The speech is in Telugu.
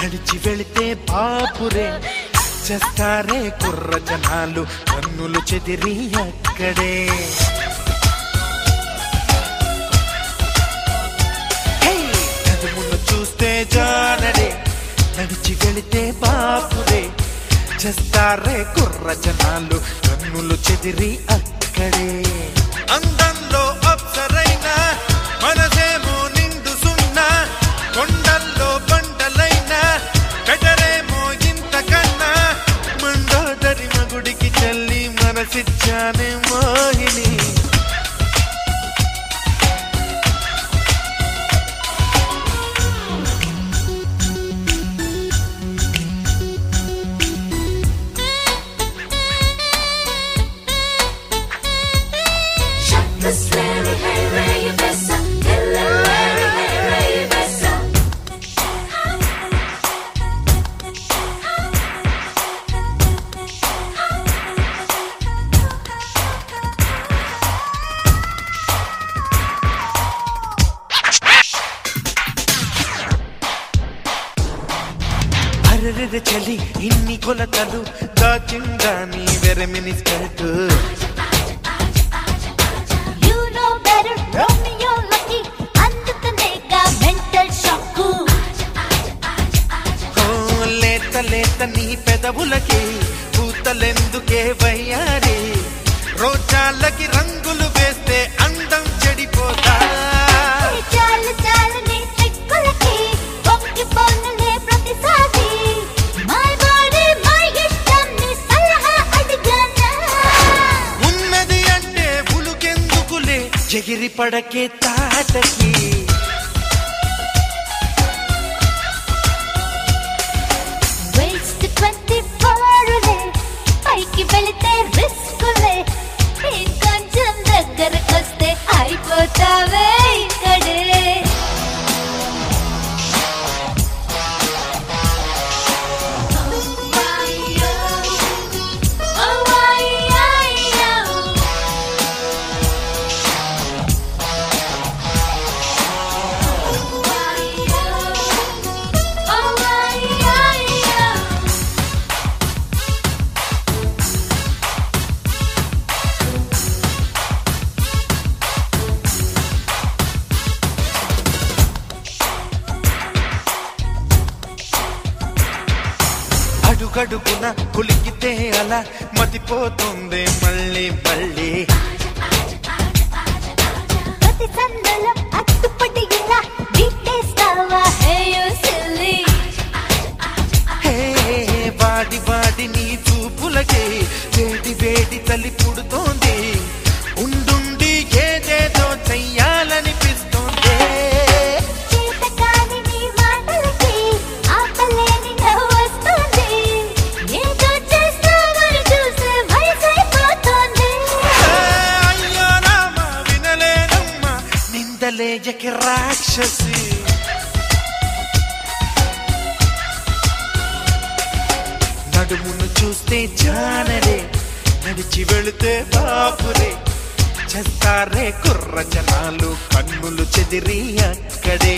నడిచి వెళితే బాపురే చేస్తారే కుర్ర జనాలు కన్నులు చెదిరి అక్కడే హే! చూస్తే జానడే నడిచి వెళితే బాపురే చేస్తారే కుర్ర జనాలు కన్నులు చెదిరి అక్కడే అందంలో i Janet. అరెరెరె చలి ఇన్ని కొలతలు దాచిందా నీ వెరమిని స్కర్ట్ లేత నీ పెదవులకి పూతలెందుకే వయ్యారి? రోజాలకి రంగులు వేస్తే అందం చెడిపోతా. ఎగిరి పడకే తాటకి అడుగడుగున కులికితే అలా మతిపోతుంది మళ్ళీ మళ్ళీ. నిందలేజకి రాక్షసి నడుమును చూస్తే జానడే నడిచి వెళితే బాపురే చేస్తారే కుర్ర జనాలు కన్నులు చెదిరి అక్కడే